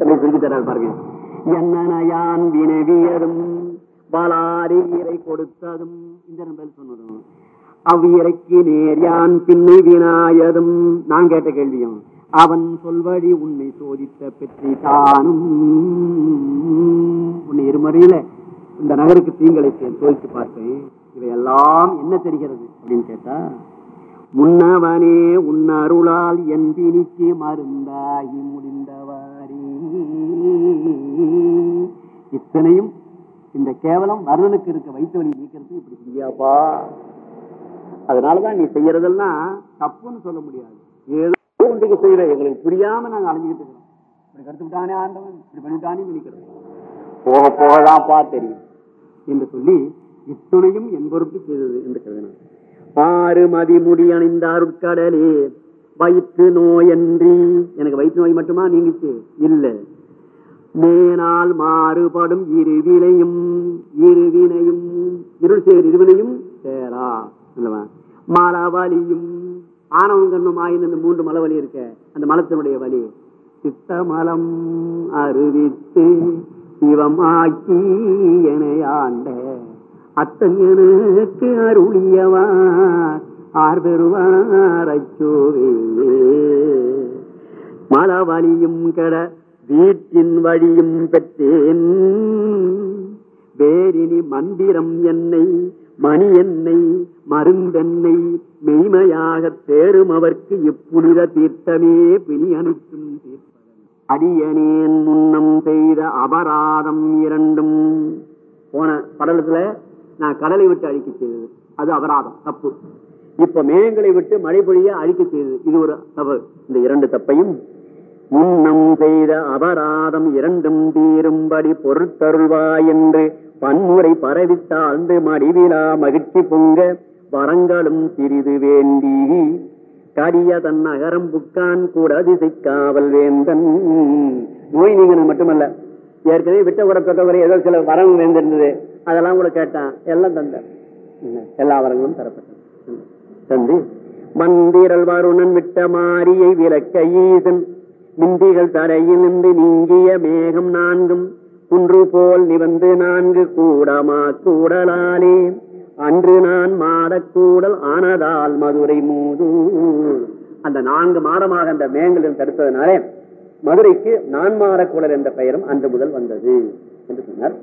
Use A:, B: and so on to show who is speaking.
A: எப்படி சொல்லி தரார் பாருங்க என்னனையான் வினவியதும் வளாரி இறை கொடுத்ததும் இந்த பதில் சொன்னதும் அவ்வியரைக்கு நேர் யான் பின்னை வினாயதும் நான் கேட்ட கேள்வியும் அவன் சொல்வழி உன்னை சோதித்த பெற்றி தானும். உன்னை இருமறையில இந்த நகருக்கு தீங்களை சோதித்து பார்த்தேன். இவையெல்லாம் என்ன தெரிகிறது அப்படின்னு கேட்டா முன்னவனே உன் அருளால் என் பிணிக்கு மருந்தாயும் இத்தனையும் இந்த கேவலம் வருணனுக்கு இருக்க வைத்த வழி நீக்கிறது இப்படி முடியாப்பா அதனாலதான் நீ செய்யறதெல்லாம் தப்புன்னு சொல்ல முடியாது. ஏதோ ஒன்றுக்கு செய்யற. எங்களுக்கு புரியாம நாங்க அலைஞ்சுக்கிட்டு இருக்கிறோம் இப்படி கருத்து ஆண்டவன். இப்படி பண்ணிட்டானே நினைக்கிறோம் போக போகதான்ப்பா தெரியும். என்று சொல்லி இத்துணையும் என் பொறுப்பு செய்தது என்று கருதினார் ஆறு மதிமுடி அணிந்த அருட்கடலே வயிற்று நோயன்றி. எனக்கு வயிற்று நோய் மட்டுமா நீங்கிச்சு? இல்லை. மேனால் மாறுபடும் இருவினையும் இருவினையும் இருள் சேர் இருவினையும் சேரா. அல்லவா? மலவலியும். ஆணவம் கண்ணும் ஆயின் அந்த மூன்று மலவலி இருக்க. அந்த மலத்தினுடைய வலி. சித்தமலம் அறிவித்து சிவமாக்கி எனையாண்ட. அத்தன் எனக்கு அருளியவார். ஆர் பெறுவார் அச்சோவே. மலவலியும் கெட வீட்டின் வழியும் பெற்றேன். வேரினி மந்திரம் என்னை மணி என்னை மருந்தென்னை மெய்மையாக தேரும் அவர்க்கு இப்புனித தீர்த்தமே பிணி அனுப்பும் தீர்ப்பதன். அடியனேன் முன்னம் செய்த அபராதம் இரண்டும். போன படலத்துல நான் கடலை விட்டு அழிக்க செய்தது. அது அபராதம் தப்பு. இப்ப மேகங்களை விட்டு மழை பொழிய அழிக்க செய்தது. இது ஒரு தவறு. இந்த இரண்டு தப்பையும் முன்னம் செய்த அபராதம் இரண்டும் தீரும்படி பொறுத்தருள்வாய் என்று பன்முறை பரவித்தாழ்ந்து மடிவிலா மகிழ்ச்சி பொங்க வரங்களும் சிறிது வேண்டி. கரிய தன் நகரம் புக்கான் கூட அதிசைக்காவல் வேந்தன். நோய் நீங்க மட்டுமல்ல ஏற்கனவே விட்ட கூட தொட்டவரை ஏதோ சில வரம் வேந்திருந்தது. அதெல்லாம் கூட கேட்டான். எல்லாம் தந்தார் எல்லா வரங்களும் தரப்பட்டது. தந்து மந்திரல் வருணன் விட்ட மாரியை விளக்க ஈசன். மிந்திகள் தரையில் நீங்கிய மேகம் நான்கும். குன்று போல் நிவந்து நான்கு கூடமா கூடலாலே. அன்று நான் மாடக்கூடல் ஆனதால் மதுரை மூது. அந்த நான்கு மாடமாக அந்த மேங்கல் தடுத்ததுனாலே மதுரைக்கு நான் மாடக்கூடல் என்ற பெயரும் அன்று முதல் வந்தது என்று சொன்னார்.